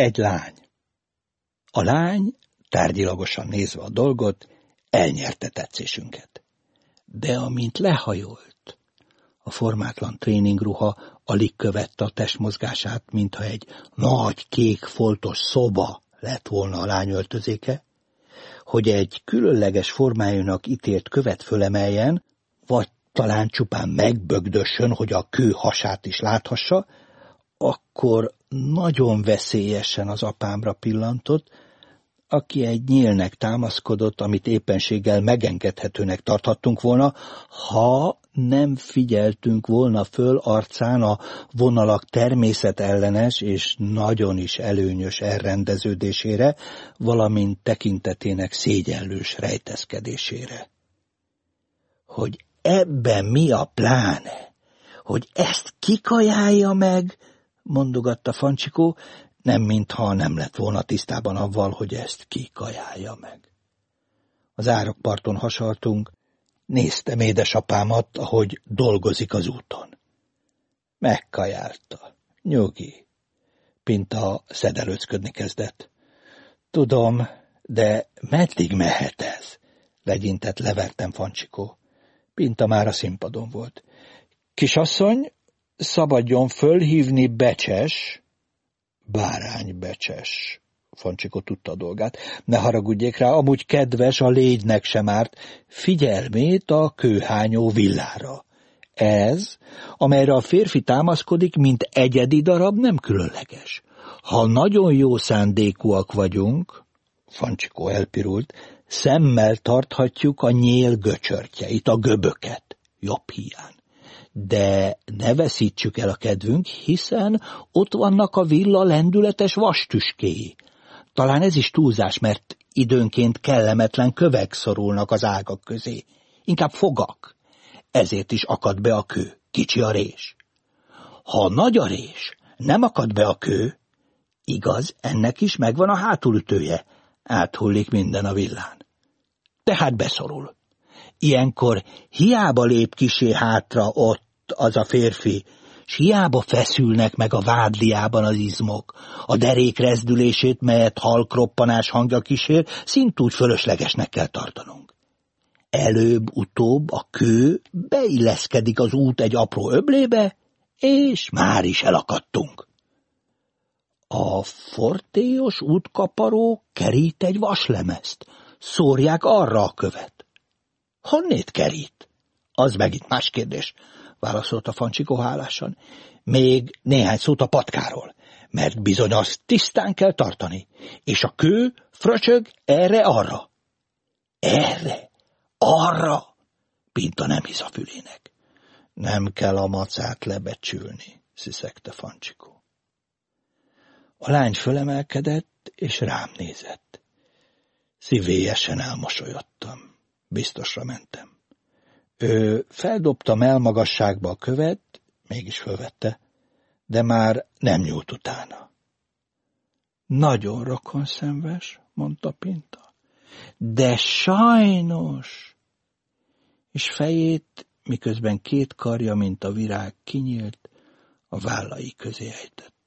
Egy lány. A lány, tárgyilagosan nézve a dolgot, elnyerte tetszésünket. De amint lehajolt, a formátlan tréningruha alig követte a testmozgását, mintha egy nagy kék foltos szoba lett volna a lány öltözéke, hogy egy különleges formájának ítélt követ fölemeljen, vagy talán csupán megbögdössön, hogy a kő hasát is láthassa, akkor nagyon veszélyesen az apámra pillantott, aki egy nyílnek támaszkodott, amit éppenséggel megengedhetőnek tarthattunk volna, ha nem figyeltünk volna föl arcán a vonalak természetellenes és nagyon is előnyös elrendeződésére, valamint tekintetének szégyellős rejtezkedésére. Hogy ebben mi a pláne? Hogy ezt kikajálja meg? Mondogatta Fancsikó, nem mintha nem lett volna tisztában avval, hogy ezt kikajálja meg. Az árokparton hasaltunk, néztem édesapámat, ahogy dolgozik az úton. Megkajálta. Nyugi. Pinta szedelőcködni kezdett. Tudom, de meddig mehet ez? Legyintett levertem Fancsikó. Pinta már a színpadon volt. Kisasszony, szabadjon fölhívni Becses, báránybecses. Fancsikó tudta a dolgát. Ne haragudjék rá, amúgy kedves, a légynek sem árt, figyelmét a kőhányó villára. Ez, amelyre a férfi támaszkodik, mint egyedi darab, nem különleges. Ha nagyon jó szándékúak vagyunk, Fancsikó elpirult, szemmel tarthatjuk a nyél göcsörtjeit, a göböket, jobb hiány de ne veszítsük el a kedvünk, hiszen ott vannak a villa lendületes vastüskéi. Talán ez is túlzás, mert időnként kellemetlen kövek szorulnak az ágak közé. Inkább fogak. Ezért is akad be a kő, kicsi a rés. Ha nagy a rés, nem akad be a kő, igaz, ennek is megvan a hátulütője, áthullik minden a villán. Tehát beszorul. Ilyenkor hiába lép kisé hátra ott az a férfi, s hiába feszülnek meg a vádliában az izmok, a derék rezdülését, melyet halkroppanás hangja kísér, szintúgy fölöslegesnek kell tartanunk. Előbb-utóbb a kő beilleszkedik az út egy apró öblébe, és már is elakadtunk. A fortéos útkaparó kerít egy vaslemezt, szórják arra a követ. Honnét kerít? Az megint más kérdés, válaszolta Fancsikó hálásan. Még néhány szót a patkáról, mert bizony azt tisztán kell tartani, és a kő fröcsög erre-arra. Erre? Arra? Pinta nem hisz a fülének. Nem kell a macát lebecsülni, sziszegte Fancsikó. A lány fölemelkedett, és rám nézett. Szívélyesen elmosolyodtam. Biztosra mentem. Ő feldobta melmagasságba a követ, mégis fölvette, de már nem nyúlt utána. Nagyon rokonszenves, mondta Pinta. De sajnos! És fejét, miközben két karja, mint a virág kinyílt, a vállai közé ejtett.